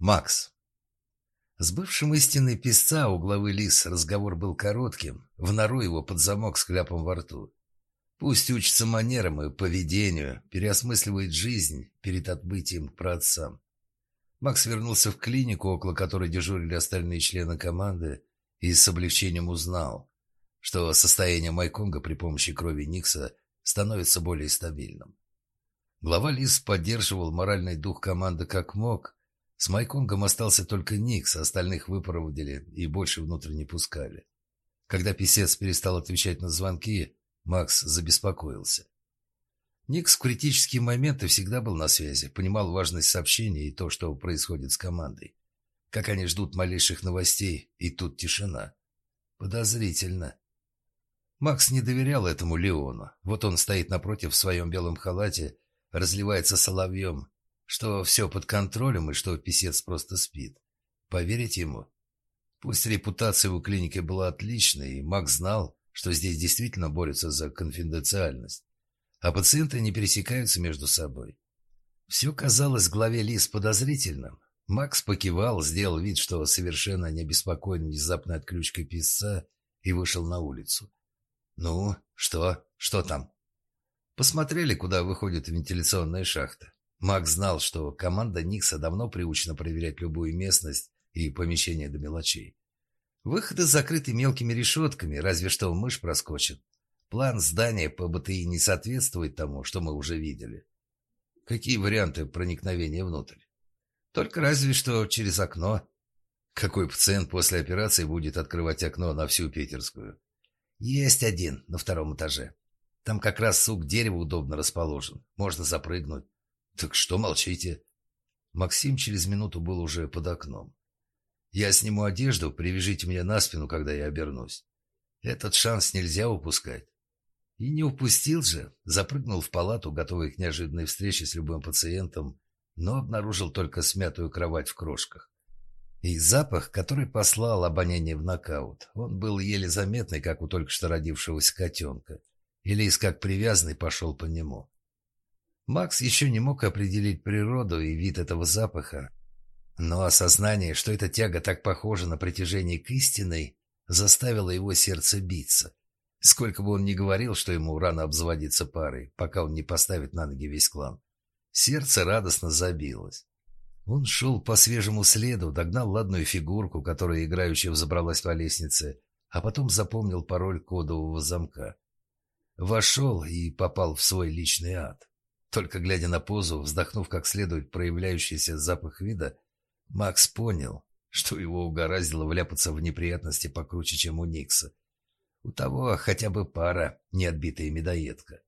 Макс. С бывшим истинной песца у главы Лис разговор был коротким, в нору его под замок с кляпом во рту. Пусть учится манерам и поведению, переосмысливает жизнь перед отбытием к праотцам. Макс вернулся в клинику, около которой дежурили остальные члены команды, и с облегчением узнал, что состояние Майконга при помощи крови Никса становится более стабильным. Глава Лис поддерживал моральный дух команды как мог. С Майконгом остался только Никс, остальных выпроводили и больше внутрь не пускали. Когда писец перестал отвечать на звонки, Макс забеспокоился. Никс в критические моменты всегда был на связи, понимал важность сообщения и то, что происходит с командой. Как они ждут малейших новостей, и тут тишина. Подозрительно. Макс не доверял этому Леону. Вот он стоит напротив в своем белом халате, разливается соловьем, что все под контролем и что писец просто спит. Поверить ему? Пусть репутация у клиники была отличной, и Макс знал, что здесь действительно борются за конфиденциальность а пациенты не пересекаются между собой. Все казалось главе Лис подозрительным. Макс покивал, сделал вид, что совершенно не обеспокоен внезапной отключкой писца и вышел на улицу. «Ну, что? Что там?» Посмотрели, куда выходит вентиляционная шахта. Макс знал, что команда Никса давно приучена проверять любую местность и помещение до мелочей. Выходы закрыты мелкими решетками, разве что мышь проскочит. План здания по БТИ не соответствует тому, что мы уже видели. Какие варианты проникновения внутрь? Только разве что через окно. Какой пациент после операции будет открывать окно на всю Питерскую? Есть один на втором этаже. Там как раз сук дерева удобно расположен. Можно запрыгнуть. Так что молчите? Максим через минуту был уже под окном. Я сниму одежду, привяжите меня на спину, когда я обернусь. Этот шанс нельзя упускать. И не упустил же, запрыгнул в палату, готовый к неожиданной встрече с любым пациентом, но обнаружил только смятую кровать в крошках. И запах, который послал обоняние в нокаут, он был еле заметный, как у только что родившегося котенка, или из как привязанный пошел по нему. Макс еще не мог определить природу и вид этого запаха, но осознание, что эта тяга так похожа на притяжение к истинной, заставило его сердце биться. Сколько бы он ни говорил, что ему рано обзаводиться парой, пока он не поставит на ноги весь клан. Сердце радостно забилось. Он шел по свежему следу, догнал ладную фигурку, которая играючи взобралась по лестнице, а потом запомнил пароль кодового замка. Вошел и попал в свой личный ад. Только глядя на позу, вздохнув как следует проявляющийся запах вида, Макс понял, что его угораздило вляпаться в неприятности покруче, чем у Никса. У того хотя бы пара, неотбитая медоедка.